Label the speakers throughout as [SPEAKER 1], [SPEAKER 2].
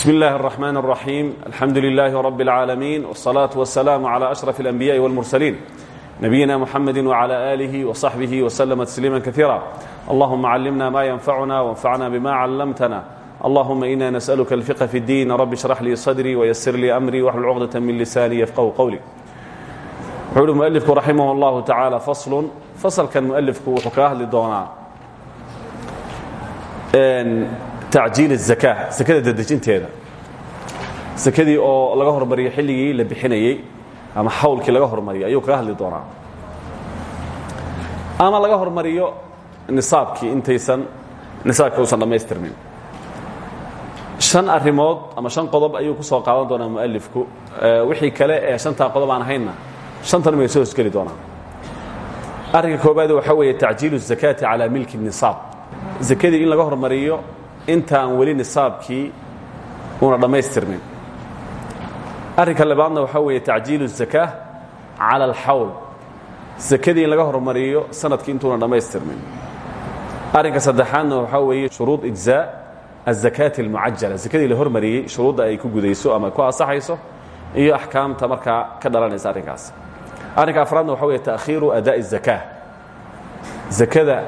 [SPEAKER 1] بسم الله الرحمن الرحيم الحمد لله رب العالمين والصلاة والسلام على أشرف الأنبياء والمرسلين نبينا محمد وعلى آله وصحبه وسلم تسليما كثيرا اللهم علمنا ما ينفعنا وانفعنا بما علمتنا اللهم إنا نسألك الفقه في الدين رب اشرح لي صدري ويسر لي أمري واحلل عقدة من لساني يفقه قولي wuxuu mualifku raximah اllahu tacaala faslun fasalkan mualifku wuxuu kaga hadli doonaa tacjiil الzaka sakada dedejinteeda sakadii oo laga hormariyo xilligii la bixinayey ama xawlkii laga hormariyo ayuu kaga hadli doonaa ama laga hormariyo nisaabkii intaysan nisaabkii usan dhammaystirmin شhan arrimood ama شhan qodob ayuu ku soo qaadan doonaa mualifku wixii kale ee shantaa qodob aan ahaynna shantan may soo hosgeli doonaa arrinka koobaad waxaa weeye tacjiilu الzakaati calaa milki الnisaab zakadii in laga hormariyo intaan weli nisaabkii una dhammaystirmin arrinka labaadna waxaa weeye tacjiilu الzakaa cala alxawl zakadii in laga hormariyo sanadkii intuuna dhammaystirmin arrinka saddexaadna waxaa weeye shuruud ijzaa الzakaati اlmucajala zakadii la hormariyey shuruudda ay ku gudayso ama ku asaxayso iyo axkaamta markaa ka dhalanaysa arrinkaas arrinka afraadna waxa wey taakhiiru adaaءi الzaka zakada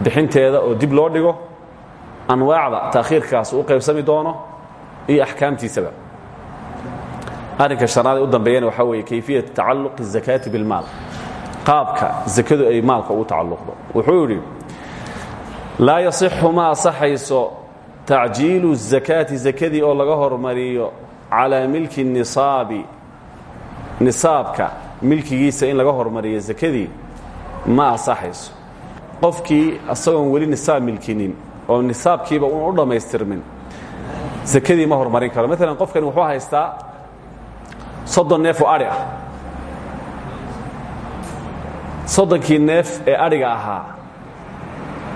[SPEAKER 1] bixinteeda oo dib loo dhigo anwaacda taakhiirkaas u qaybsami doono iyo axkaamtiisaba arrinka shanaad ee u dambeeyana waxaa weeye kayfiyat tacaluq الzakaati biاlmaal qaabka zakadu ay maalka ugu tacalluqdo wuxuu yidhi laa yaصixu ma asaxayso tacjiilu الzakaati zakadii oo laga hormariyo calaa milki nisaabi nisaabka milkigiisa in laga hormariyo zakadii ma asaxayso qofkii asagoon weli nisaab milkinin oo nisaabkiiba una u dhammaystirmin. Zakadii ma hormarin karo. Maalan qofkani wuxuu haystaa soddon neef oo adhi ah. Soddonkii neef ee adhiga ahaa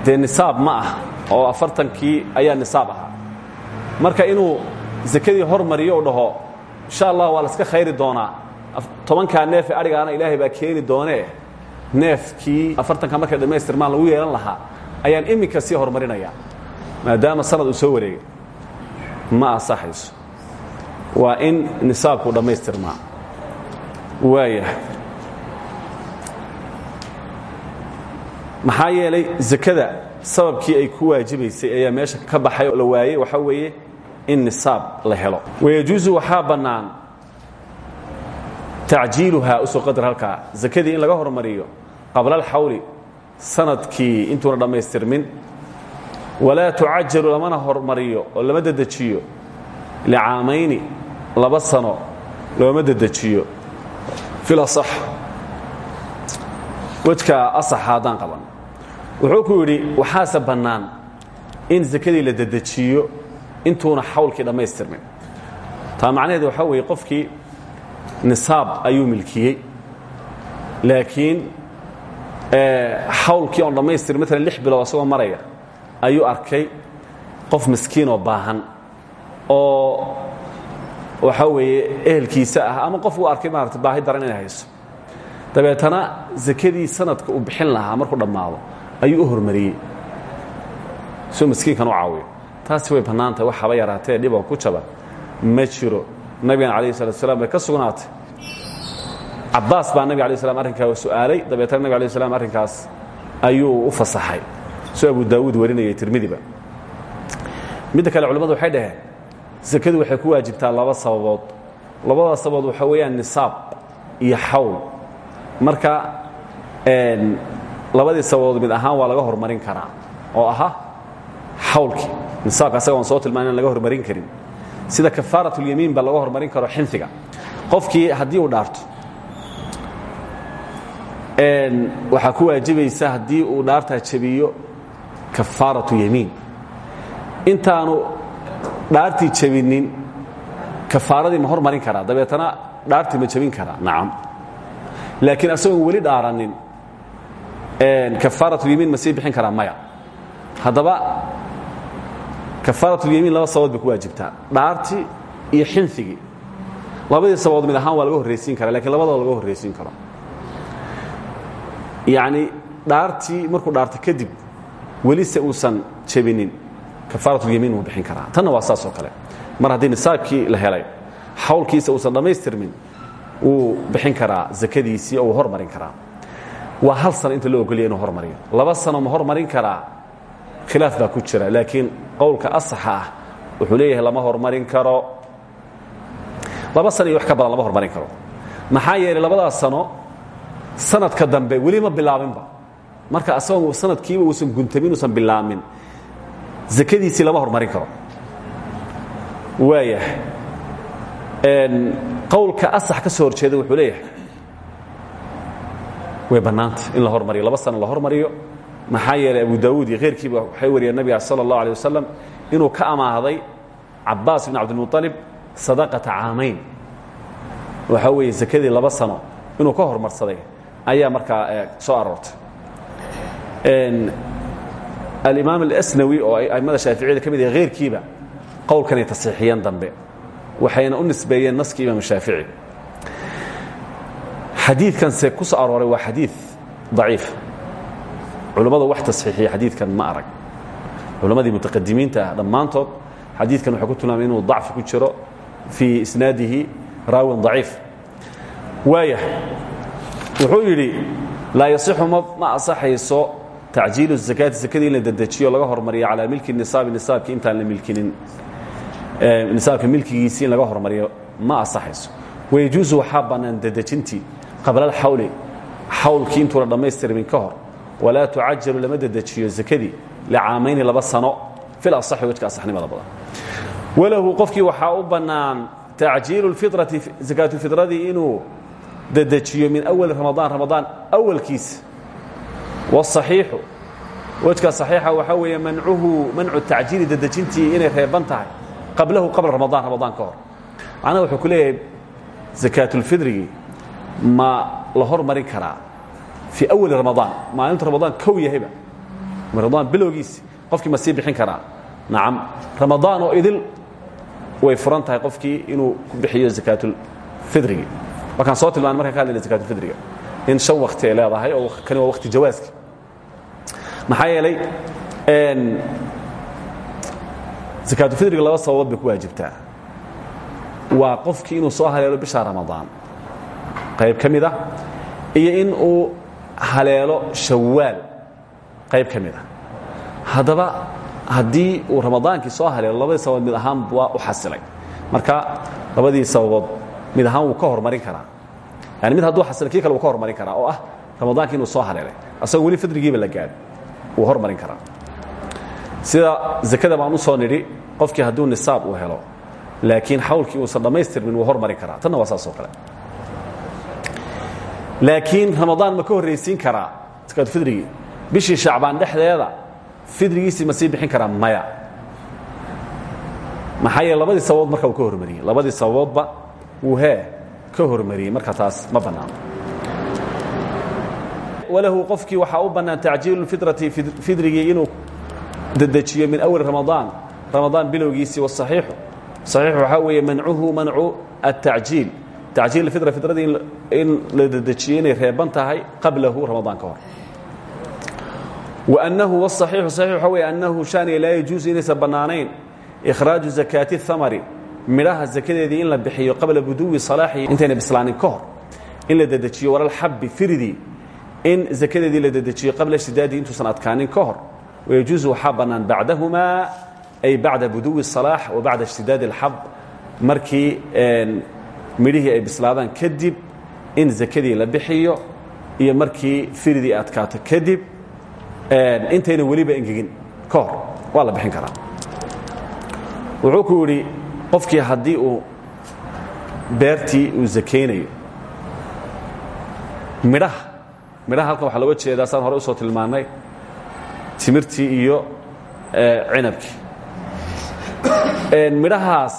[SPEAKER 1] dee nisaab ma ah oo afartankii ayaa nisaab ahaa. Marka inuu zakadii hormariyo u dhaho insha allah waa laska khayri doonaa. Tobankaa neef ee adhigaana ilaahay baa keeni doonee. Neefkii afartanka markay dhammaystirmaan lagu yeelan lahaa ayaan iminka sii horumarinaya maadaama sanad uu soo wareegay ma asaxayso waa in nisaabku dhammaystirmaa waaya maxaa yeelay zakada sababkii ay ku waajibaysay ayaa meesha ka baxay la waayey waxaa weeye in nisaab la helo. Wayajuusu waxaa bannaan tacjiiluhaa u soo qadar halkaa. Zakadii in laga hormariyo qabla alxawli sannadkii intuuna dhammaystirmin walaa tucajalu lamana hormariyo oo lama dedejiyo licaamayni laba sano looma dedejiyo. Filasax wejka asaxa haddaan qaban. Wuxuu ku yidhi waxaase bannaan in zakadii la dedejiyo intuuna xawlkii dhammaystirmin. Taa macnaheed waxaa weeye qofkii nisaab ayuu milkiyey. Laakiin xawlkii oon dhammaystir maalan lix bilood asagoo maraya ayuu arkay qof miskiinoo baahan oo waxaa weeye ehelkiisa ah ama qof uu arkay maarata baahi daran inay hayso. Dabeetana zakadii sanadka uu bixin lahaa markuu dhammaado ayuu u hormariyey. Soo miskiinkan u caawiyo. Taasi way bannaantahay wax haba yaraatee ku jaba ma jiro. Nabigan alayh salatu ka sugnaatay. Cabaas baa nabig alay slam arrinkaa su'aalay. Dabeetana nabig alay slam arrinkaas ayuu u fasaxay soo abu daawuud warinayay tirmidiba. Midda kale culimmadu waxay dhaheen sakadu waxay ku waajibtaa laba sababood. Labada sababood waxaa weeyaan nisaab iyo xawl. Marka labadii sababood mid ahaan waa laga hormarin karaa oo aha xawlkii. Nisaabka asaga aan soo tilmaana in laga hormarin karin. Sida kafaaratulyamiin ba laga hormarin karo xinfiga. Qofkii haddii uu dhaarto waxaa ku waajibaysa haddii uu dhaartaa jabiyo kafaaratu yamiin. Intaanu dhaartii jabinin kafaaradii ma hormarin karaa. Dabeetana dhaartii ma jabin karaa. Nacam laakiin asagoon weli dhaaranin kafaaratulyamiin ma sii bixin karaa maya. Haddaba kafaaratulyamiin laba sababood bay ku waajibtaa. Dhaartii iyo xinfigii labadii sababood mid ahaan waa laga horraysiin kara lakiin labadaba laga horraysiin karo. Yacni dhaartii markuu dhaarto kadib welise uusan jebinin kafaaratulyamiin wuu bixin karaa. Tanna waa saas oo kale. Mar haddii nisaabkii la helay xawlkiisa uusan dhammaystirmin wuu bixin karaa zakadiisii oo uu hormarin karaa. Waa hal sano inta loo ogolya inuu hormariyo. Laba sano ma hormarin karaa khilaaf baa ku jira laakiin qowlka asaxa ah wuxuu leeyahay lama hormarin karo. Laba sano iyo wax ka badan lama hormarin karo. Maxaa yeelay labadaas sano sanadka dambe weli ma bilaabinba marka asagoo sanadkiiba uusan guntamin uusan bilaamin zakadiisii lama hormarin karo waayah qowlka asax ka soo horjeeda wuxuu leeyahay way bannaanta in la hormariyo laba sano la hormariyo maxaa yeelay abu daawuud iyo kheyrkiiba waxay wariyeen nabiga sala اllah alيه wasalam inuu ka amaahday cabaas bn cabdilmuطalib sadaqata caamayn waxaa weeye zakadii laba sano inuu ka hormarsaday ayaa markaa soo aroortay alimaam alasnawi oo aimada shaaficiyada ka mid yahay heyrkiiba qowlkanay tasiixiyeen dambe. Waxayna u nisbeeyeen naskii imaam shaafici xadiidkanse ku soo waa xadiid daciif. Culammadu wax tasxiixiya xadiidkan ma arag. Culammadii mutaqadimiinta ah dhammaantood xadiidkan waxay ku tilmaamay inuu dacfi ku jiro fii isnaadihi raawin daciif. Waaya wuxuu yidhi laa yasixu ma asaxayso tacjiilu zakaati zakadii in la dedejiyo laga hormariyo calaa milki nisaabi nisaabki intaan la milkinin nisaabka milkigiisii in laga hormariyo ma asaxayso wayajuusu waxaa bannaan dedejintii qabla alxawli xawlkii intuuna dhammaystirmin ka hor walaa tucajalu lama dedejiyo zakadii licaamayni laba sano fil asaxi wejka asaxnimada badan walahu qofkii waxaa u bannaan tacjiilu lfitrati zakaatulfitradii inuu dedejiyo min awali ramadaan ramadaan awalkiisa wاصaxiixu wejka صaxiixa waxaa weeye mancuhu mancu tacjiili dedejintii inay reeban tahay qablahu qabla ramadaan ramadaan ka hor macnaha wuxuu ku leeyahay zakaatulfidrigii ma la hormarin karaa fii awali ramadaan maalintu ramadaan kow yahayba ramadaan bilowgiisi qofkii ma sii bixin karaa nacam ramadaan oo idil way furan tahay qofkii inuu ku bixiyo zakaatulfidrigii markaan soo tilmaana markaan ka hadlayna zakaatulfidriga in shan wakti ay leedahay oo kani waa wakti jawaaski maxaa yeelay zakaatulfidriga laba sababood bay ku waajibtaa. Waa qofkii inuu soo haleelo bisha ramadaan. Qayb ka ah iyo in uu haleelo shawaal. Qayb ka mid ah. Haddii uu ramadaankii soo haleelo labadii sababood mid ahaan waa u xasilay. Marka labadii sababood mid ahaan wuu ka hormarin karaa. Yani mid hadduu xasilay kii kale wuu ka hormarin karaa oo ah ramadaankii inuu soo haleelay. Asagoo weli fidrigiiba la gaadho wuu hormarin karaa. Sida zakada baan u soo nidhi qofkii hadduu nisaab uu helo laakiin xawlkii uusan dhammaystirmin wuu hormarin karaa. Tanna waa saas oo kale. Laakiin ramadaan ma ka horraysiin karaa zakaatufidrigii bishii shacbaan dhexdeeda fidrigiisii ma sii bixin karaa maya. Maxaa labadii sababood marka ka hormariyey. Labadii sababoodba wuu hee ka hormariyey. Marka taas ma bannaano walahu qofkii waxaa u bannaan tacjiilu fitrati fidrigii inuu dedejiyo min awal ramadaan ramadaan bilowgiisii wasaxiixu saxiix waxaa weeye mancuhu mancu atacjiil tacjiil fitra fitradii in la dedejiyo inay reeban tahay qablahu ramadaan ka hor. Wanahu wsaxiixu saxiix waxaa weeye annahu shaaniga laa yajuusu inaysan bannaanayn. Ikhraaju zakaati thamari. Midhaha zakadeedii in la bixiyo qabla buduwi salaaxi intayna bislaanin ka hor. In la dedejiyo walal xabbi firidii in zakadeedii la dedejiyo qabla shidaadihi intuusan adkaanin ka hor ويجuuزu waxaa bannaan bacdahumaa ay bacda buduwi الصalaax wa bacda اشhtidaadi الxab markii midhihii ay bislaadaan kadib in zakadii la bixiyo iyo markii firidii adkaato kadib intayna weliba engegin ka hor waa la bixin karaa wuxuu ku yidhi qofkii haddii uu beertii uu zakaynayo midhaha midhaha halkan waxaa looga jeedaa saan hore u soo tilmaannay timirtii iyo cinabkii midhahaas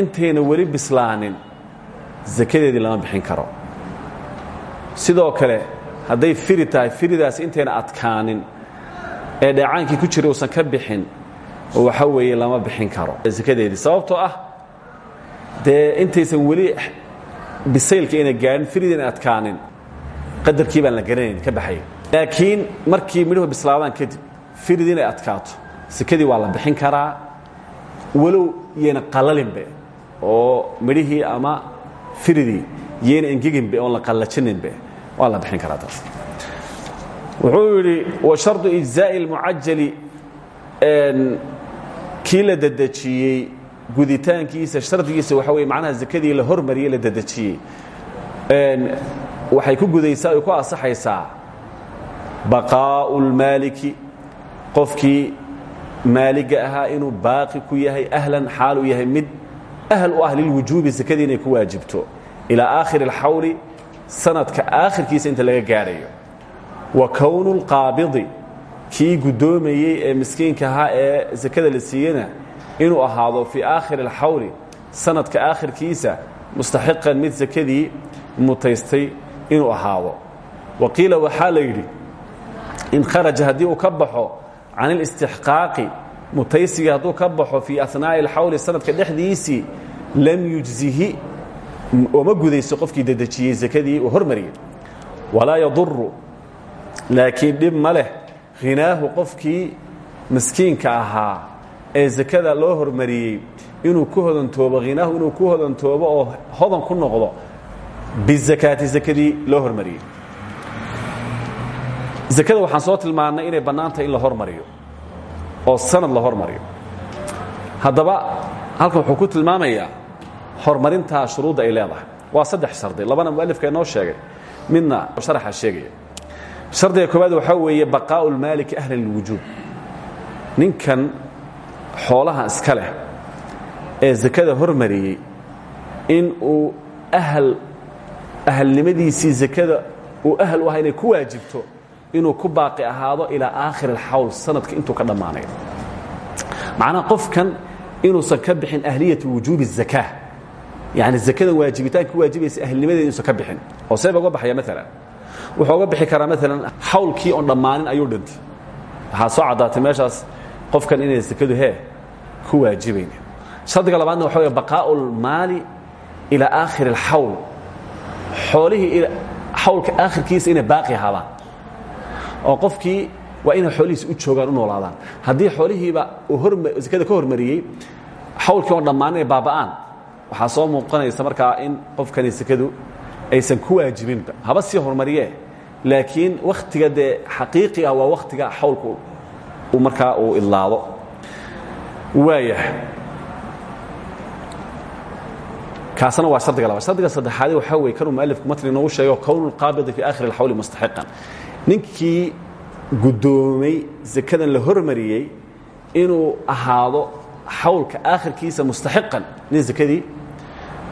[SPEAKER 1] intayna weli bislaanin zakadeedii lama bixin karo. Sidoo kale hadday firi firidaas intayna adkaanin ee dheecaankii ku jira uusan ka bixin waxa weeye lama bixin karo. Zakadeedii sababtoo ah dee intaysan weli bisaylka ayna gaadhin ayna adkaanin qadarkii baan la garanayn ka baxay. Laakiin markii midhuhu bislaadaan kadib firidii inay adkaato. Sakadii waa la bixin karaa. Walow yayna qalalinbe oo midhihii ama firidii yayna engeginbe oon la qallajininbe waa la bixin karaa taas. Wuxuu yidhi wa shardu ijzaa'i اlmucajali kii la dedejiyey guditaankiisa shardigiisa waxa weye macnaha zakadii la hormariyey la dedejiyey waxay ku gudaysaa ku asaxaysaa baqaa'u lmaaliki qofkii maaliga ahaa inuu baaqi ku yahay ahlan xaal u yahay mid ahl u ah lilwujuubi sakadii ku waajibto. Ilaa aakhiri اlxawli sanadka aakhirkiisa inta laga gaadhayo. Wa kownu lqaabidi kii guddoomayey ee miskiinka ahaa ee sakada la siiyena inuu ahaado fii aakhiri اlxawli sanadka aakhirkiisa mustaxiqan mid sakadii mutaystay inuu ahaado. Waqiila waxaa la yidhi in kharaja haddii uu ka baxo can ilistixqaaqi mutaysigii hadduu ka baxo fii anaa'i alxawli sanadka dhexdiisii lam yujzihi oma gudayso qofkii dedejiyey sakadii uu hormariyey. Walaa yaduru laakiin dhib ma leh hinaahu qofkii miskiinka ahaa ee sakada loo hormariyey inuu ku hodantoobo hinaahu inuu ku hodantoobo oo hodan ku noqdo bizakaati zakadii loo hormariyey. Zakada waxaan soo tilmaannay inay bannaantahay in hormariyo oo sanad la hormariyo. Haddaba halkan wuxuu ku tilmaamayaa horumarintaa shuruudda ay leedahay. Waa saddex shardi labana mualifka inoo sheegay midna sharaxa sheegaya. Shardiga koowaad waxaa weeye baqaa'u lmaaliki ahlan lilwujuub ninkan xoolaha iska leh ee zakada hormariyey in uu ahal ahalnimadiisii zakada uu ahal u aha inay ku waajibto inuu ku baaqi ahaado ilaa aakhir alxawl sanadka intuu ka dhammaanayo macnaha qofkan inuusan ka bixin ahliyatu wujuubi الzaka yani zakadan waajibitaanka ku waajibaysa ahlnimadeeda inuusan ka bixin oo seeba uga baxaya maalan wuxuu uga bixi karaa maalan xawlkii oon dhammaanin ayuu dhintay waxaa soo caddaatay meeshaas qofkan inay zakadu hee ku waajibayn shardiga labaadna waxa wey baqaa'u اlmaali ilaa aakhir اlxawl xoolihii xawlka aakhirkiisa inay baaqi ahaadaan. Oo qofkii waa inay xoolihiisa u joogaan u noolaadaan. Haddii xoolihiiba uu zakada ka hormariyey xawlkii oon dhammaanin ay baaba'aan soo muuqanaysa markaa in qofkani sakadu aysan ku waajibinba haba sii hormariyee laakiin wakhtiga dee xaqiiqi ah waa wakhtiga xawlku markaa uu idlaado waaya kaasna waa shardiga labaad shardiga saddexaadi waxaa weye kanuu mualifku matni inoogu sheego kownu lqaabidi fi aakhiri اlxawli mustaxiqan. Ninkii guddoomay zakadan la hormariyey inuu ahaado xawlka aakhirkiisa mustaxiqan nin zakadii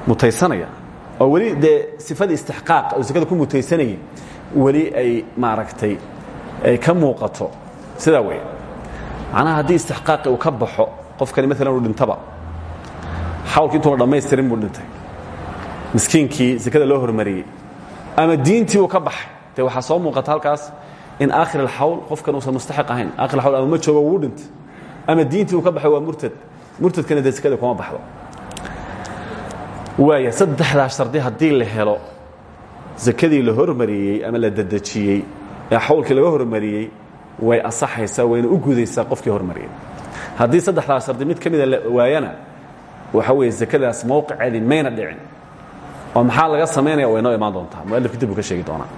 [SPEAKER 1] mutaysanaya. Oo weli dee sifadii istixqaaq oo zakada ku mutaysanayay weli ay maaragtay ay ka muuqato. Sidaa weeye macnaha haddii istixqaaqi uu ka baxo qofkani maalan uu dhintaba. Xawlki intuuna dhammaystirin buu dhintay miskiinkii zakada loo hormariyey. Ama diintii uu ka baxay. Dee waxaa soo muuqata halkaas in aakhir alxawl qofkan uusan mustaxiq ahayn. Aakhir alxawl ama ma joogo wuu dhintay. Ama diintii uu ka baxay waa murtad. Murtadkana dee zakada kuma baxdo. Waaya saddexdaa shardi haddii la helo zakadii la hormariyey ama la dedejiyey ee xawlkii laga hormariyey way asaxaysaa wayna u gudaysaa qofkii hormariyey. Haddii saddexdaa shardi mid ka mida la waayana waxa weeye zakadaas mowqiceedii mayna dhicin oo maxaa laga samaynaya way imaan doontaa? Mualifku dib uu ka sheegi doonaa.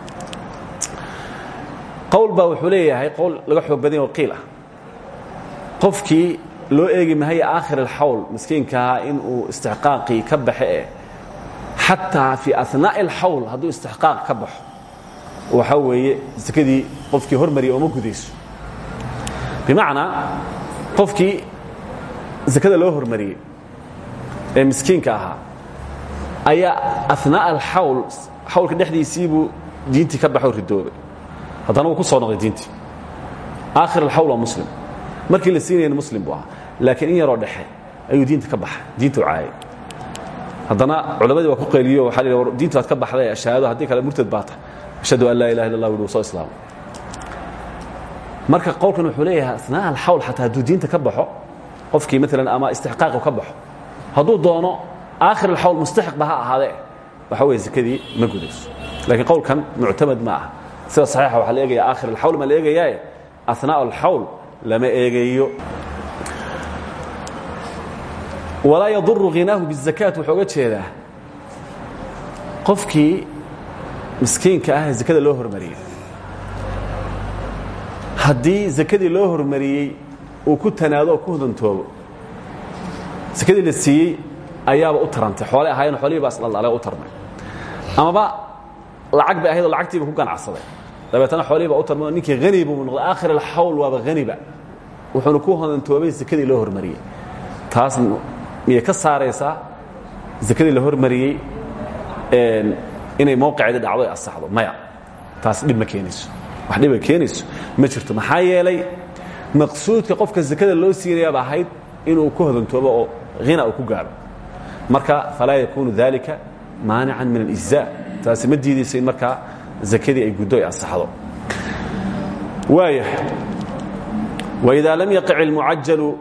[SPEAKER 1] Qowl baa wuxuu leeyahay qowl laga xoog badan yaho qiil ah. Qofkii loo eegi mahaya aakhir alxawl miskiinkahaa in uu istixqaaqii ka baxe eh xataa fii anaa'i alxawl hadduu ka baxo. Waxaa weeye sakadii qofkii hormariya ooma gudayso. Bimacnaa qofkii sakada loo hormariyey ee miskiinka ahaa ayaa anaa'a alxawl xawlka dhexdiisiibuu diintii ka baxo ridoobay. Haddana wuu ku soo noqday diintii. Aakhir alxawl waa muslim. Markii la siinayana muslim buu ahaa. Laakiin in yaroo dhexe ayuu diinta ka baxay diintu caayay. Haddana culammadii waa ku qeeliyo waxa la diintu aad ka baxday ashahaado haddii kale murtad baa tahay. Ashhadu an laa ilaha illa allah wuu soo islaamay. Marka qowlkan wuxuu leeyahay asnaa alxawl xataa hadduu diinta ka baxo qofkii maalan ama istixqaaqu ka baxo hadduu doono aakhir alxawl mustaxiq ba ha ahaadee. Waxa weeye zakadii ma gudayso. Laakiin qowlkan muctamad ma aha. Sida saxiixa waxaa la eegaya aakhir alxawl ma la eegayaaye? Anaa alxawl lama eegayo. Walaa yaduru hinaahu bizakaat wuxuu oga jeedaa qofkii miskiinka ah zakada loo hormariyey. Haddii zakadii loo hormariyey uu ku tanaado ku hodantoobo sakadii la siiyey ayaaba u tarantay. Xoole ahaayeen xoolihii baa isdhaldhale u tarmay. Amaba lacag bay ahayd oo lacagtiiba ku ganacsaday. Dabeetana xoolihii baa u tarmay oo ninkii hani buu noqday. Aakhir alxawl waaba haniba wuxuuna ku hodantoobay sakadii loo hormariyey. Taas miyay ka saaraysaa sakadii la hormariyey inay mowqiceeda dhacdo ay asaxdo maya taas dhib ma keenayso. Wax dhiba keenayso. Ma jirto. Maxaa yeelay maqsuudka qofka sakada loo siinayaaba ahayd inuu ku hodantoobo oo hina uu ku gaadho marka falaa yakuunu dalika maanican min اlijzaa taasi ma diidayso in markaa ay guddo ay asaxdo waaya. Waidaa lam yaqic ilmucajalu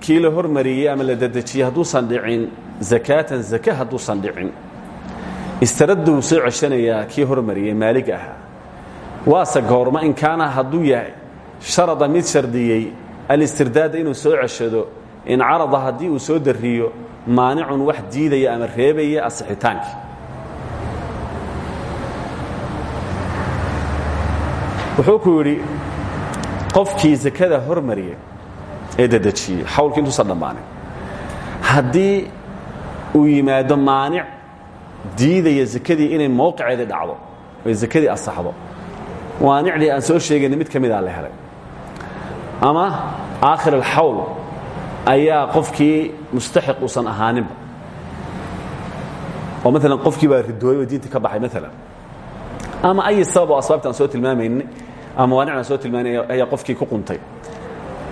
[SPEAKER 1] kii la hormariyey ama la dedejiyey hadduusan dhicin zakaatan zake hadduusan dhicin istaradda wuu soo ceshanayaa kii hormariyey maalig in kaana hadduu yahay sharada mid shardiyey alistirdaada inuu soo ceshado in carada haddii uu soo dariyo maanicun wax diidaya ama reebaya asixitaankii wuxuu ku yidhi qofkii sakada hormariyey ee dedejiyey xawlkii intuusan dhammaanin uu yimaado maanic diidaya sakadii inay mowqiceedii dhacdo oy sakadii asaxdo waanicdii aan soo sheegayna mid ka midaa la helay. Ama aakhir alxawl ayaa qofkii mustaxiq uusan ahaaninba oo maalan qofkii baa ridooyey oo diinta ka baxay maalan ama ay sabab oo asbaabta aan soo tilmaamayni ama waanicda aan soo tilmaanay ayaa qofkii ku quntay.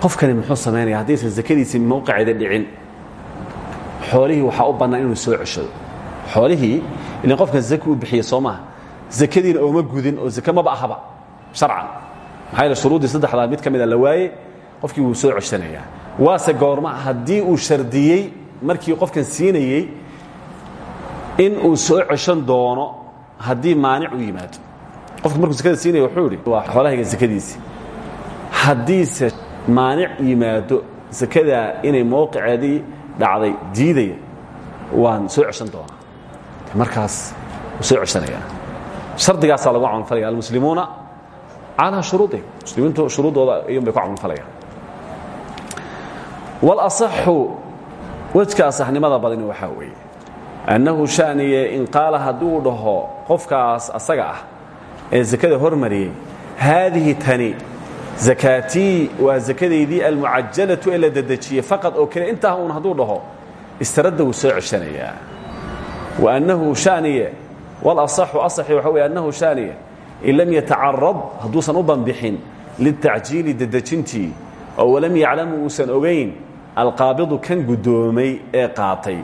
[SPEAKER 1] Qofkani muxuu samaynaya haddaysan sakadiisii mowqiceeda dhicin xoolihii waxaa u bannaan inuu soo ceshado. Xoolihii ilan qofkan zaki u bixiye soo maaha. Zakadiina ooma gudin oo zake maba ahaba sharcan. Maxaa yeele shuruuddii saddexdaa mid ka mida la waaye qofkii wuu soo ceshanayaa waase goorma haddii uu shardiyey markii qofkan siinayey in uu soo ceshan doono haddii maanic u yimaado. Qofka markuu sakada siinaya wuxuu idhi waa xoolahayga sakadiisii haddiise maanic yimaado sakadaa inay mowqiceedii dhacday diidaya waan soo ceshan doonaa. Markaas soo ceshanayaa. Shardigaasaa lagu camalfalaya almuslimuuna calaa shuruudihim. Muslimiintu shuruuddooda iyun bay ku camalfalayaan walasaxu wejka asaxnimada badani waxaa weeye. Annahu shaniye in qaala hadduu dhaho qofkaas asaga ah ee sakada hormariyey haadihi tani zakaatii waa sakadaydii almucajalatu ee la dedejiyey faqad oo kale intaa uun hadduu dhaho istaradda wuu soo ceshanayaa. Wa annahu shaniye walasaxu asaxi waxa weye annahu shaniye in lam yatacarad hadduusan u banbixin litacjiili dedejintii oo walam yaclamu uusan ogayn alqaabidu kan guddoomay ee qaatay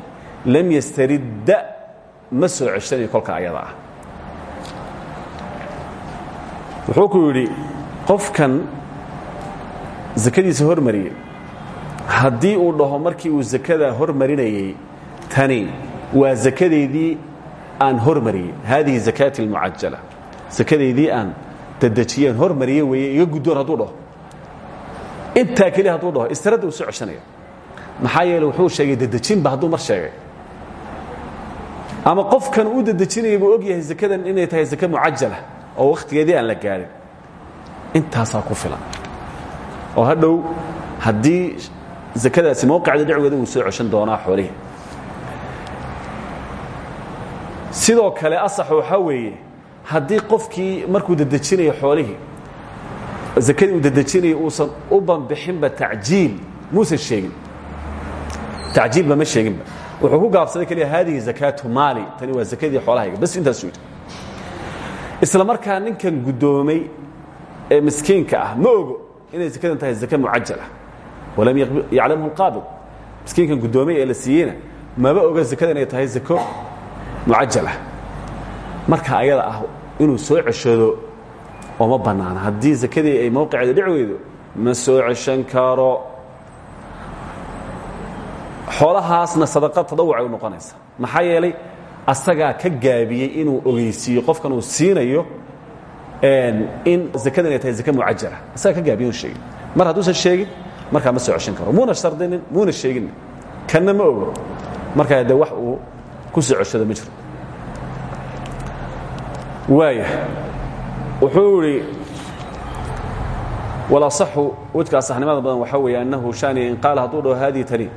[SPEAKER 1] lam yastaridda ma soo ceshanayo kolka ayada ah. Wuxuu ku yidhi qofkan sakadiisa hormariyey haddii uu dhaho markii uu sakada hormarinayey tani waa sakadeydii aan hormariyey haadihi zakaati اlmucajala sakadaydii aan dedejiyeen hormariye weeye iga guddoon hadduu dhaho. Intaa keliya hadduu dhaho istiradda uu soo ceshanaya maxaa yeele wuxuu sheegay dedejinba hadduu mar sheegay. Ama qofkan uu dedejinaya buu og yahay zakadan inay tahay zake mucajala oo wakhtigeedii aan la gaadhin intaasaa ku filan. Oo hadhow haddii zakadaasi mowqicda dhicgeeda wuu soo ceshan doonaa xoolihii sidoo kale asax waxaa weeye haddii qofkii markuu dedejinayo xoolihii zakadii uu dedejinaya uusan u banbixinba tacjiil muusan sheegin tacjiilba ma sheeginba wuxuu ku gaabsaday keliya haadihi zakaatu maali tani waa zakadii xoolahayga bas intaasuu yidhi isla markaa ninkan guddoomay ee miskiinka ah ma ogo inay zakadan tahay zake mucajal ah walam yaclamhu alqaabid miskiinkan guddoomay ee la siiyeyna maba oga zakadan inay tahay zako mucajal ah marka ayada ah inuu soo ceshado oo ma bannaana haddii zakadii ay mowqiceeda dhici weydo ma soo ceshan karo xoolahaasna sadaqa tadawucay u noqonaysa. Maxaa yeelay asagaa ka gaabiyey inuu ogeysiiyo qofkan uu siinayo in zakadan ay tahay zake mucajala asagaa ka gaabiye inu sheegin mar hadduusan sheegin markaa ma soo ceshan karo. Muuna shardinin muuna sheegin. Kanna ma ogo markaa de wax uu ku soo coshado ma jiro waaya wuxuu idhi walaصaxu wejka asaxnimada badan waxaa weeye annahu shaniya in qaala hadduu dhaho haadihi tani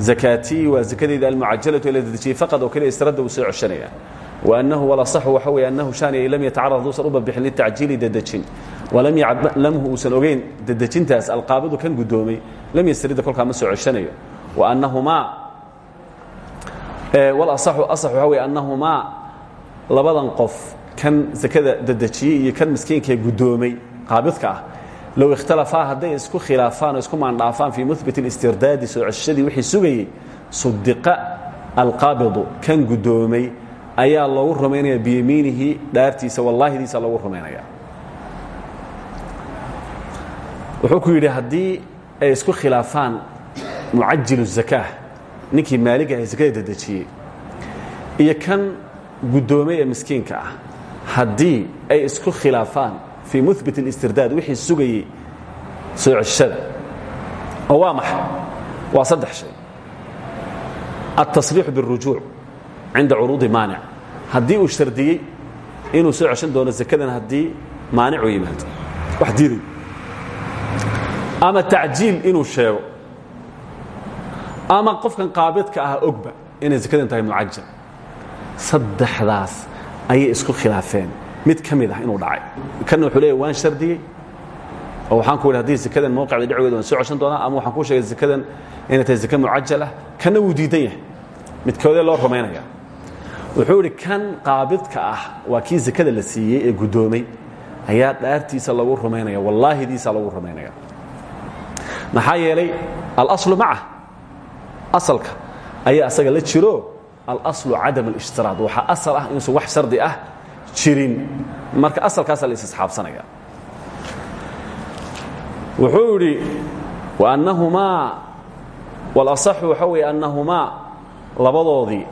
[SPEAKER 1] zakaati waa zakadayda almucajalatu ee la dedejiyey faqad oo keliya isradda uu soo ceshanaya wa annahu walasaxu waxa weeye annahu shaaniya lam yatacarad uusan u banbixin litacjiili dedejin walam yacad lamhu uusan ogeyn dedejintaas alqaabidu kan guddoomay lam yastarida kolkaa ma soo ceshanayo wa annahumaa walasaxu asax waxa weeye annahumaa labadan qof kan sakada dedejiyey iyo kan miskiinkae guddoomay qaabidka ah low ikhtalafaa hadday isku khilaafaan oo isku maandhaafaan fii muhbit اlistirdaadi soo ceshadii wixii sugayey sudiqa alqaabidu kan gudoomay ayaa loogu rumaynaya biyamiinihi dhaartiisa wallaahidiisa loogu rumaynaya wuxuu ku yidhi haddii ay isku khilaafaan mucajilu zakaa ninkii maaliga ah sakada dedejiyey iyo kan guddoomay ee miskiinka ah haddii ay isku khilaafaan fii mubit اlistirdaad wixii sugayey soo ceshada oo waa maxa waa saddex shay altasriixu biاlrujuuc cinda curuudi maanic haddii uu shardiyey inuu soo ceshan doono zakadan haddii maanicu yimaado wax diiday ama tacjiil inuu sheego ama qofkan qaabidka ah ogba inay zakadan tahay mucajal saddexdaas ayay isku khilaafeen mid ka mid ah inuu dhacay. Kanna wuxuu leeya waan shardiyey. Oo waxaan ku idhi haddii zakadan mowqicda dhicgeeda waan soo ceshan doonaa ama waxaan kuu sheegay zakadan inay tahay zaka mucajal ah kanna wuu diidan yahay. Midkoodee loo rumaynaya. Wuxuu idhi kan qaabidka ah waa kii zakada la siiyey ee guddoomay. Ayaa dhaartiisa lagu rumaynaya wallaahidiisa lagu rumaynaya. Maxaa yeelay alaslu maca. Asalka ayaa asaga la jiro. Alaslu cadam اlاshtiraad waxaa asal ah inuusan wax shardi ah jirin. Marka asalkaasaa la isisxaabsanaya wuxuu idhi annahumaa walaصaxu waxa weeye annahumaa labadoodii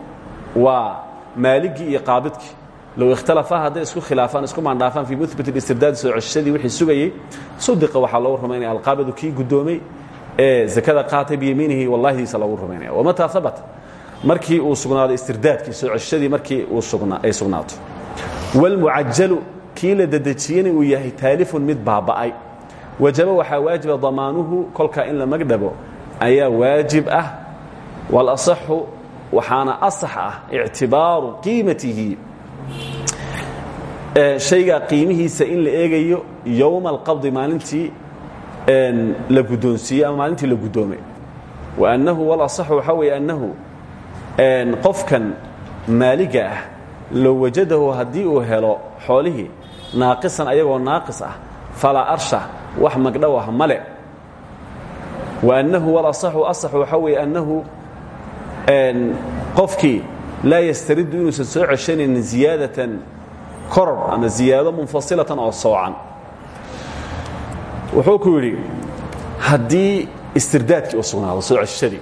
[SPEAKER 1] waa maaligii iyo qaabidkii. Low ikhtalafaa hadday isku khilaafaan isku maandhaafaan fii muhbit اlistirdaadi soo ceshadii wixii sugayey sudiqa waxaa loogu rumaynaya alqaabidu kii guddoomay ee zakada qaatay biyamiinihi wallahidiisa loogu rumaynaya. Wamataa habata markii uu sugnaaday istirdaadkii soo ceshadii markii ay sugnaato wاlmucajalu kii la dedejiyena uu yahay taalifun mid baaba'ay wajaba waxaa waajiba damaanuhu kolkaa in la magdhabo ayaa waajib ah walaصaxu waxaana asax ah ictibaaru qiimatihi shaygaa qiimihiisa in la eegayo yowma alqabdi maalintii la guddoonsiiyey ama maalintii la guddoomay wa annahu walaصaxu waxaa weeye annahu qofkan maaliga ah low wajadahu haddii uu helo xoolihii naaqisan ayagoo naaqis ah falaa arsha wax magdhow ah male wa annahu walaصaxu asax waxaa weeye annahu qofkii laa yastaridu inuusan soo ceshanaynin ziyaadatan koror ama ziyaado munfasilatan oo soocan wuxuu ku yidhi haddii istirdaadkii sugnaado soo ceshadii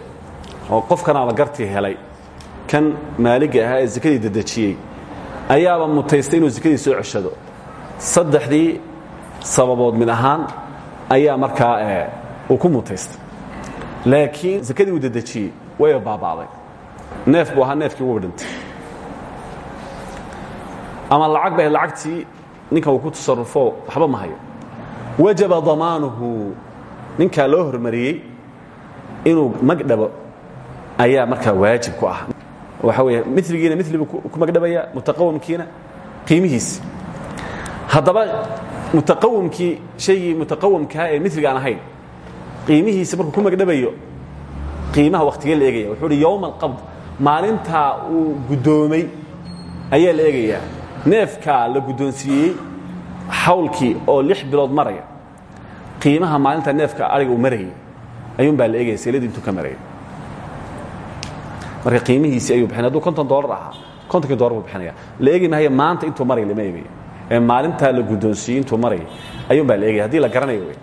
[SPEAKER 1] oo qofkanaaba gartii helay kan maaliga ahaa ee dedejiyey ayaaba mutaystay inuu zakadii soo ceshado. Saddexdii sababood mid ahaan ayaa markaa uu ku mutaystay. Laakiin zakadii uu dedejiyey wayba baaba'day neef buu ahaa neefkii wuba dhintay. Ama lacag ba lacagtii ninkan uu ku tasarufo waxba ma hayo. Wajaba damaanuhu ninkaa loo hormariyey inuu magdhabo ayaa markaa waajib ku ah waxa weeye miligiina mili buu ku magdhabaya mutaqawamkiina qiimihiisi haddaba mutaqawamkii shaygii mutaqawamkaa ee miliga ahayn qiimihiisi markuu ku magdhabayo qiimaha waktigee la eegaya. Wuxuu uhi yowma alqabd maalintaa uu guddoomay ayaa la eegayaa neefkaa la guddoonsiiyey xawlkii oo lix bilood maraya qiimaha maalinta neefka ariga uu marayay ayuun baa la eegaya seeladii intuu ka marayay marka qiimihiisii ayuu bixinay. Haduu konton dolar ahaa kontonkii dolar buu bixinaya la eegi maayo maanta intuu maraya lama eegayo ee maalintaa la guddoonsiiyey intuu marayay ayuun baa la eegaya. Hadii la garanayo wey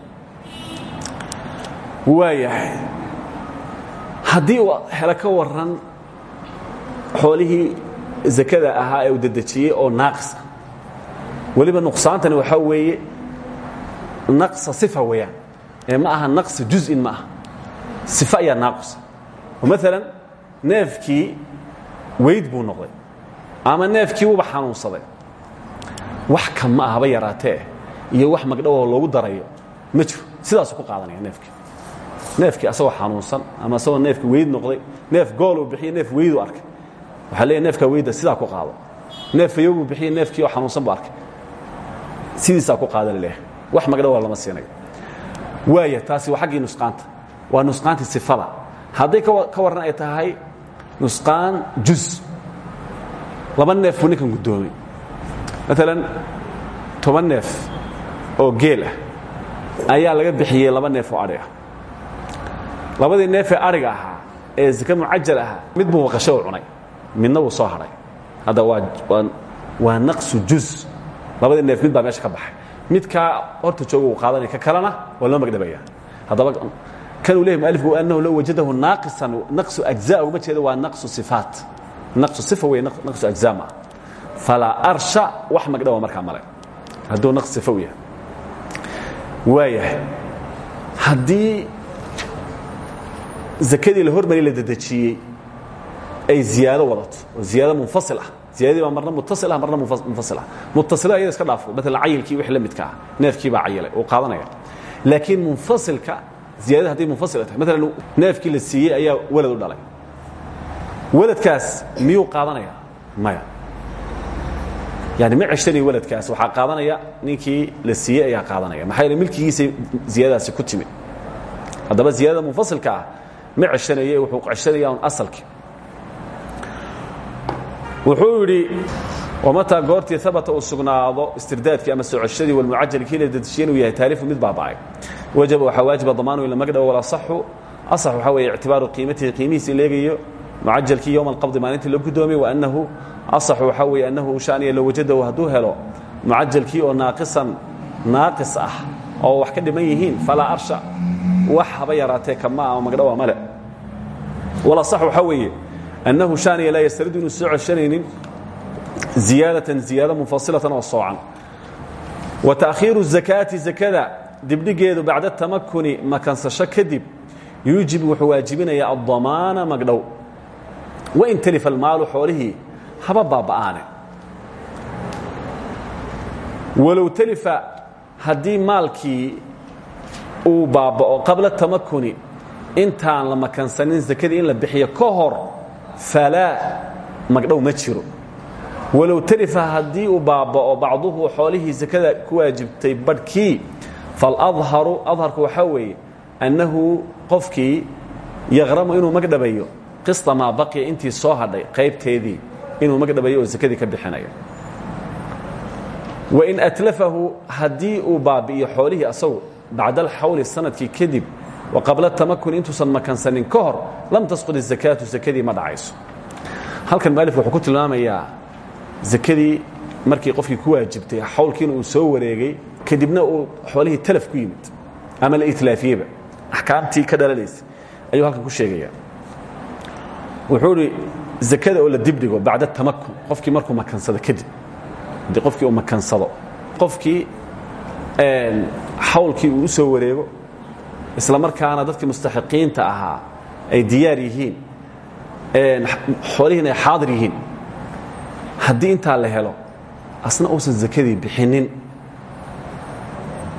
[SPEAKER 1] waayahay. Haddii uu helo ka waran xoolihii zakada ahaa ee uu dedejiyey oo naaqis ah. Weliba nuqsaantani waxaa weeye naqsa sifa weeyaan. Ee ma aha naqsi juz'in ma aha. Sifa ayaa naaqusa oo maalan neefkii weyd buu noqday ama neefkii uba xanuunsaday. Wax kama ahaba yaraatee? Iyo wax magdhowoo loogu darayo? Ma jiro. Sidaasuu ku qaadanaya neefkii. Neefkii asagoo xanuunsan ama asagoo neefki weyd noqday neef gooluu bixiye neef weyduu arkay. Waxaa leeya neefkaa weyda sidaa ku qaado. Neef fayowbuu bixiye neefkii oo xanuunsan buu arkay. Sidiisaa ku qaada la leeyahay wax magdhowa lama siinayo waaya taasi waa xaggii nusqaanta. Waa nusqaantii sifada. Hadday ka warran ay tahay nusqaan juz laba neef buu ninkan guddoomay maalan toban neef oo geel ah ayaa laga bixiyey laba neef oo adhi ah labadii neefee adhiga ahaa ee zake mucajal ahaa mid buu waqasho cunay midna wuu soo hadhay hadda waa naqsu juz labadii neef mid baa meesha ka baxay midkaa horta jooga uu ka kalena waa loo magdhabaya kan uu leyahy mualifku annahu low wajadahu naaqisan naqsu ajza ugama jeeda waa naqsu sifaat naqsu sifa wey naqsu ajza ma falaa arsha wax magdhawa markaa male hadduu naqs sifa u yahay waayahay haddii zakadii la hormari la dedejiyey ay ziyaado wadato oo ziyaado munfasil ah ziyadadii baa marna muttasil ah marna munfasil ah muttasila ayada iska dhaafo maalan cayilkii wix la midka ah neefkii baa cayilay uu qaadanaya laakiin munfasilka ziyadada hadday munfasila tahay. Maalan neefkii la siiyey ayaa walad u dhalay. Waladkaas miyuu qaadanaya? Maya. Yani ma ceshanayo waladkaas. Waxaa qaadanaya ninkii la siiyey ayaa qaadanaya. Maxaa yeele milkigiisay ziyadadaasi ku timid. Haddaba ziyadada munfasilka ah ma ceshanaye wuxuu ceshanaya un asalkii wuxuu yidhi wamataa goortii abata uu sugnaado istirdaadkii ama soo ceshadii walmucajali kii la dedejiyey inuu yahay taalifu mid baaba'ay wajaba waxaa waajiba damaanu ila magdhawo walasaxu asax waxaa weeye ictibaaru qiimatihi qiimihiisi leegayo. Mucajalkii yowma alqabdi maalintii la guddoomay wa annahu asaxu waxaa weeye annahu shaaniya low wajadahu hadduu helo. Mucajalkii oo naaqisan naaqis ah oo wax ka dhiman yihiin falaa arsha. Wax haba yaraatee kama ama magdhawa male. Walasax waxaa weeye annahu shaaniya laa yastaridu inuu soo ceshanaynin ziyaadatan ziyaado munfasilatan oo soocan. Wa ta'khiiru zakaati zakada dibdhigeedu bacda tamakuni makansasho kadib yuujibu wuxuu waajibinayaa addamaana magdhow. Wain talifa almaalu xoolihii haba baaba'aane. Walow talifa haddii maalkii uu baaba'o qabla tamakuni intaan la makansanin zakadii in la bixiyo ka hor falaa ma jiro. Walow talifa haddii uu baaba'o bacduhu xoolihii zakada ku waajibtay badhkii faladharu adharku waxaa weeye annahu qofkii yaqramu inuu magdhabayo qista maa baqiya intii soo hadhay qaybteedii inuu magdhabayo oo zakadii ka bixinayo wain atlafahu haddii uu baabi'iyo xoolihii asagu bacda alxawli sannadkii kadib wa qabla tamakun intuusan makansanin ka hor lam tasqud izakaatu zakadii ma dhacayso halkan maalifku wuxuu ku tilmaamayaa zakadii markii qofkii ku waajibtay xawlkiina uu soo wareegay kadibna uu xoolihii talaf ku yimid ama la itlaafiyeba axkaamtii ka dhalanaysa ayuu halkan ku sheegaya wuxuu zakada oo la dibdhigo bacda tamakun qofkii markuu makansado kadib. Qofkii uu makansado qofkii xawlkii uu soo wareego isla markaana dadkii mustaxiqiinta ahaa ay diyaar yihiin xoolihiin ay xaadir yihiin haddii intaa la helo asna uusan zakadii bixinin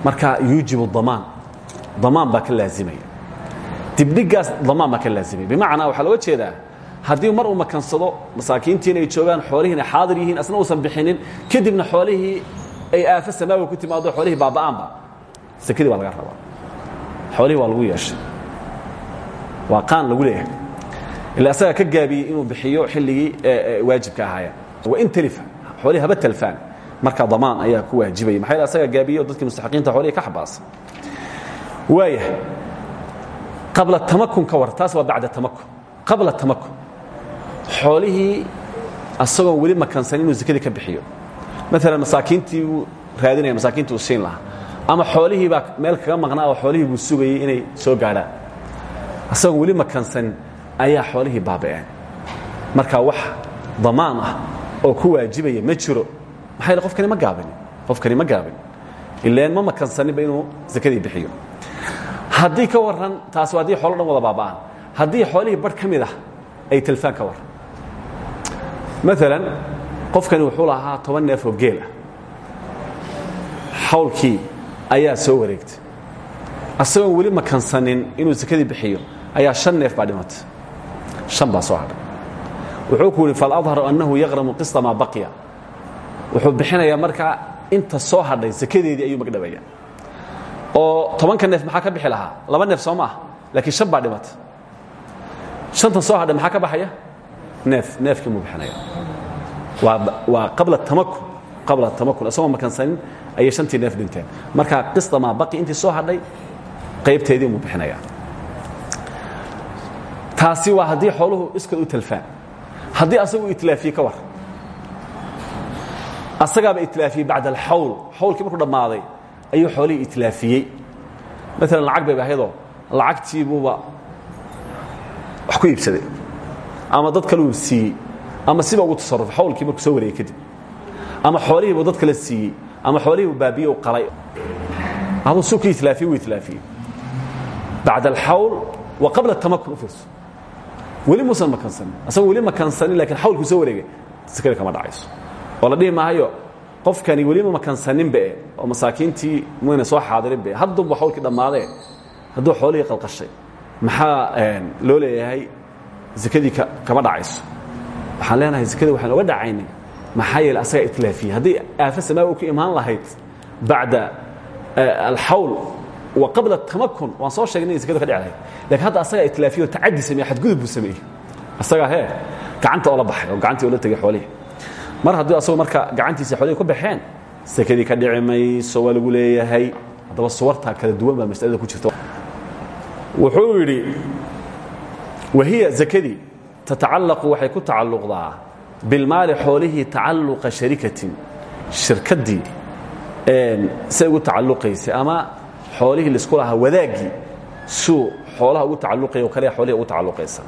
[SPEAKER 1] marka yuujibu damaan damaan baa ka laazimaya. Dibdhigaas damaan baa ka laazimaya. Bimacnaa waxaa looga jeedaa haddii mar uu makansado masaakiintiina ay joogaan xoolihiin ay xaadir yihiin asna uusan bixinin kadibna xoolihii ay aafo samaawi ku timaado xoolihii baaba'aanba sakadii baa laga rabaa. Xoolihii waa lagu yeeshay. Waa qaan lagu leeyahay. Ila asagaa ka gaabiyey inuu bixiyo xilligii waajibka ahaaya wain talifa. Xoolihii haba talfaan markaa damaan ayaa ku waajibaya maxaa yeel asagaa gaabiye oo dadkii mustaxiqiinta xoolihii ka xabaasa waaya qabla tamakun ka war taas waa bacda tamakun qabla tamakun xoolihii asagoon weli makansan inuu zakadii ka bixiyo. Maalan masaakiintii buu raadinaya masaakiintii uu siin lahaa. Ama xoolihii baa meel kaga maqnaa oo xoolihii buu sugayey inay soo gaadhaan. Asagoon weli makansan ayaa xoolihii baaba'een. Marka wax damaan ah oo ku waajibaya ma jiro yeel qofkani ma gaabin? qofkani ma gaabin. ileen ma makansaninba inuu zakadii bixiyo. haddii ka warran taasi waa haddii xoolo dhan wada baaba'aan. haddii xoolihii barh ka mid ah ay talfaan ka war maalan qofkani wuxuu lahaa toban neef oo geel ah. Xawlkii ayaa soo wareegtay. Asagoon weli makansanin inuu sakadii bixiyo ayaa shan neef baa dhimatay. Shan baa soo hadhay. Wuxuu ku yidhi faladharu annahu yaqramu qista maa baqiya wuxuu bixinayaa markaa inta soo hadhay sakadeedii ayuu magdhabaya oo tobanka neef maxaa ka bixi lahaa? Laba neef soo ma ah laakiin shan baa dhimatay. Shanta soo hadhay maxaa ka baxaya? Neef neefkii muu bixinaya. Waa qabla tamakun qabla tamakun isagoo makansanin ayay shantii neef dhinteen. Markaa qista maa baqi intii soo hadhay qaybteedii muu bixinaya. Taasi waa haddii xooluhu iskood u talfaan. Haddii asagu itlaafiye ka war asagaaba itlaafiyey bacda alxawl xawlkii markuu dhammaaday ayuu xoolihii itlaafiyey. Maalan lacag bayba ahaydoo lacagtiibuuba wax ku iibsaday. Ama dad kaleu siiyey. Ama siba ugu tasarufay xawlkii markuu soo wareegay kadib. Ama xoolihiibu dad kale siiyey. Ama xoolihiibu baabiye u qalay. Aduu suuka itlaafiye wuu itlaafiyey. Bacda alxawl wa qabla tamakun u fiirso. Weli muusan makansanin asagoo weli makansanin lakiin xawlkuu soo wareegay sakada kama dhacayso oo la dhihi maayo qofkani welima makansaninbe oo masaakiintii mayna soo xaadirinbe hadduba xawlkii dhammaadee hadduu xoolihii qalqashay maxaa loo leeyahay sakadii kama dhacayso? Waxaan leenahay sakadii waxaan oga dhacaynay maxaa yeele asagaa itlaafiye. Haddii aafo samaa u ku imaan lahayd bacda alxawl wa qabla tamakun waan soo sheegnay in sakadu ka dhici lahayd. Lakiin hadda asagaa itlaafiye oo tacadi sameeye xadgudub buu sameeyey. Asagaa hee gacanta oola baxay oo gacantii oola tegay xoolihii mar haddii asagoo marka gacantiisa xoolihii ku baxeen sakadii ka dhici mayso waa lagu leeyahay haddaba suwartaa kala duwan baa masalada ku jirta. Wuxuu yidhi wahiya zakadii tatacallaqu waxay ku tacalluqdaa bilmaali xoolihii tacalluqa sharikatin. Shirkaddii say ugu tacalluqaysay ama xoolihii la isku lahaa wadaaggii suu xoolaha ugu tacalluqaya o kale xoolihii ugu tacalluqaysa.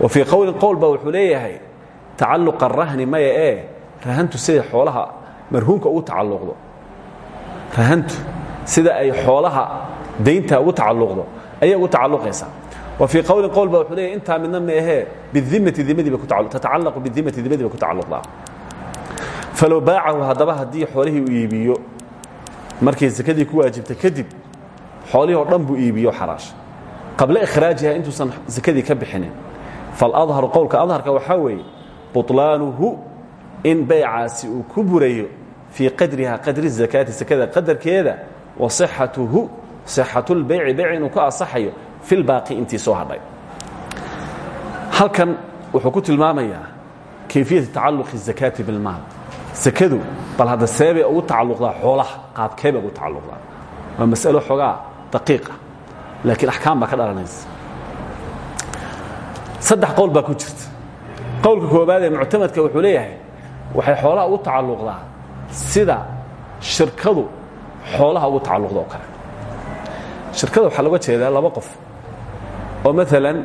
[SPEAKER 1] Wa fii qowlin qowl baa wuxuu leeyahay tacalluqa rahni maya ee rahantu siday xoolaha marhuumka ugu tacalluqdo. Rahantu sida ay xoolaha daynta ugu tacalluqdo ayay ugu tacalluqaysaa wa fii qowlin qowl ba wuxuu leeyahy intaa midna ma ahee bidimati dimadii bay ku tatacallaqu bidimati dimadii bay ku tacalluqdaa. Falow baacahu haddaba haddii xoolihii uu iibiyo markay sakadii ku waajibtay kadib xoolihii oo dhan buu iibiyo xaraash. Qabla ikhraajiha intuusan sakadii ka bixinin. Faladharu qowlka adharka waxaa weeye buطlaanuhu in baycaasi uu ku burayo fii qadriha qadri zakaati sakada qadarkeeda wa sixatuhu sixatulbeyci beyci inuu ku asaxayo filbaaqi intii soo hadhay. Halkan wuxuu ku tilmaamayaa kayfiyata tacalluqi zakaati bilmaal sakadu bal hadda seebay ugu tacalluqdaa xoolaha qaabkeebay ugu tacalluqdaa waa mas'alo xoogaa daqiiqa ah, laakiin axkaam baa ka dhalanaysa. Saddex qowl baa ku jirta qowlka koobaad ee muctamadka wuxuu leeyahay waxay xoolaha ugu tacalluqdaa sida shirkadu xoolaha ugu tacalluqda oo kale. Shirkada waxaa looga jeedaa laba qof oo maalan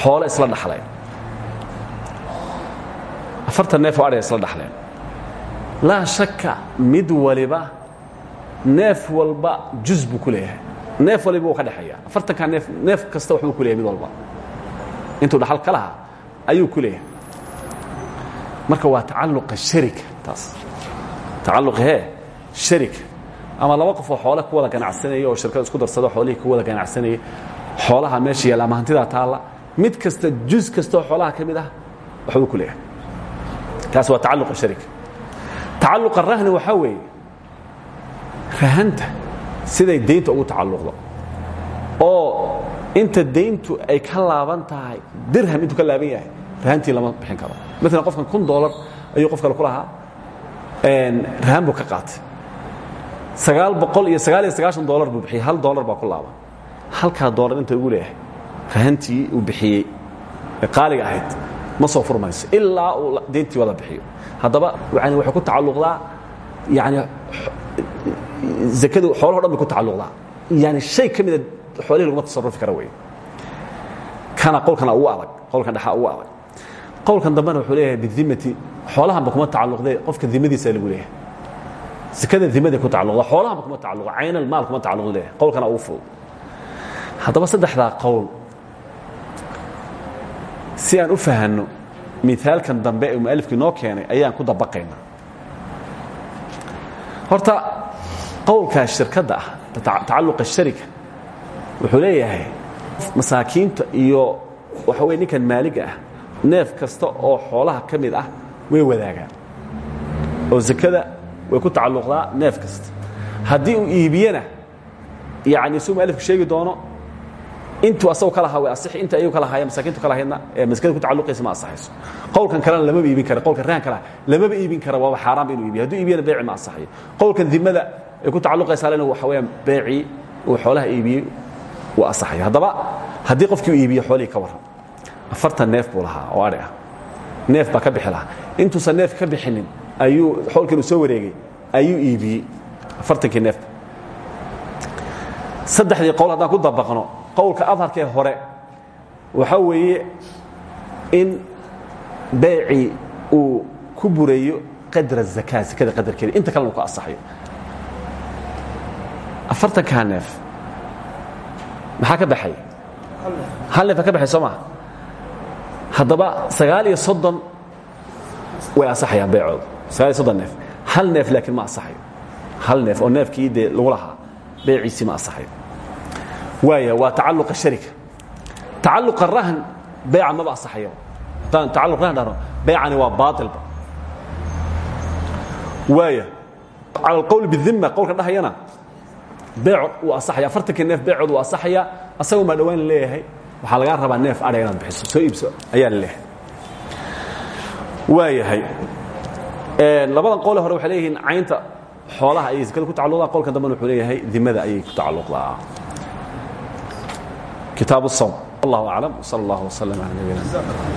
[SPEAKER 1] xoolo isla dhaxleen. Afartan neef oo adhiga isla dhaxleen. Laa shaka mid waliba neef walba juz buu ku leeyahay. Neef waliba wuu ka dhexeeya afartankaa neef neef kasta waxbuu ku leeyahay mid walba. Intuu dhaxal ka lahaa ayuu ku leeyahay. Marka waa tacalluqa sharika taas. Tacalluqa hee sharika ama laba qof oo xoole ku wada ganacsanaya oo shirkada isku darsado xoolihii ku wada ganacsanaya xoolaha meesha yaalla ama hantidaa taalla mid kasta juz kasta oo xoolaha ka mid ah waxbuu ku leeyahay. Kaas waa tacalluqa sharika tacalluqa rahni waxaa weeye rahanta siday daynta ugu tacalluqdo. Oo inta dayntu ay ka laaban tahay dirham intuu ka laaban yahay rahantii lama bixin karo. Maalan qofkan kun dolar ayuu qof kale ku lahaa rahan buu ka qaatay. Sagaal boqol iyo sagaal iyo sagaashan dolar buu bixiyey hal dolar baa ku laaban halkaa dolar inta ugu leeyahay rahantii uu bixiyey ee qaaliga ahayd ma soo furmayso ilaa uu dayntii wada bixiyo. Haddaba yani waxay ku tacalluqdaa yani zakadu xoolaho dhan bay ku tacalluqdaa. Yani shay ka mida xoolihii laguma tasarufi kara wey kana qowlkana ugu adag qowlkan dhexaa ugu adag qowlkan dambena wuxuu leeyahay bidimati xoolahanba kuma tacalluqdee qofka dimadiisa lagu leeyahay. Zakada dimaday ku tacalluqda xoolahanba kuma tacalluqa caynal maal kuma tacalluqda leeyahay qowlkana ugu fudud haddaba saddexdaa qowl si aan u fahanno miaalkan dambe ee mualifku inoo keenay ayaan ku dabaqaynaa. Horta qowlkaa shirkadda ah tacalluqa sharika wuxuu leeyahay masaakiinta iyo waxa weye ninkan maaliga ah neef kasta oo xoolaha ka mid ah way wadaagaan. oo zakada way ku tacalluqdaa neef kasta. Haddii uu iibiyena yani suu mualifku sheegi doono intuu asagu ka lahaa way asixi inta ayagu ka lahaaya masaakiintu ka lahaydna maskada ku tacalluqaysa ma asaxayso qowlkan kalena lamaba iibin kara qowlkan rahan kalaha lamaba iibin kara waaba xaaraanba inuu iibiyo. Hadduu iibiyana beeci ma asaxayo. Qowlkan dimada ay ku tacalluqaysaa lena waxa weeyaan beecii uu xoolaha iibiyey wuu asaxaya haddaba haddii qofkii uu iibiyo xoolihii ka warran afartan neef buu lahaa oo adhi ah. Neef baa ka bixi lahaa. Intuusan neef ka bixinin ayuu xoolkan uu soo wareegay ayuu iibiyey afartankii neef. Saddexdii qowl haddaan ku dabaqno qowlka adharkee hore waxaa weeye in beecii uu ku burayo qadra zakaa zakada qadarkeeda. Inta kalena uu ku asaxayo. Afartankaa neef maxaa ka baxay? Hal neef. Baa ka baxay soo maha haddaba sagaal iyo soddon way asaxayaan beecooda sagaal iyo soddon neef. Hal neef laakiin ma asaxayo hal neef oo neefkii dee lagu lahaa beeciisii ma asaxayo waaya waa tacalluqa sharika. Tacalluqa rahn beeca maba haddaan tacalluq rahn dhahno beecani waa baatilba. Waaya cala alqowl bidima qowlka dhahayana beeco wuu asaxaya afartankii neef beecood wuu asaxaya asaga umaa dhawaan la leeyahay waxaa lagaa rabaa neef adha inaad bixiso. Soo iibso. Ayaa la leehay waayahay labadan qole hore waxay leeyihiin caynta xoolaha ayay sekada ku tacalluqdaa qolkan dambena wuxuu leeyahay dimada ayay ku tacalluqdaa kitaab الsawm allah aclam. Wsal allah wslm ala nabiyina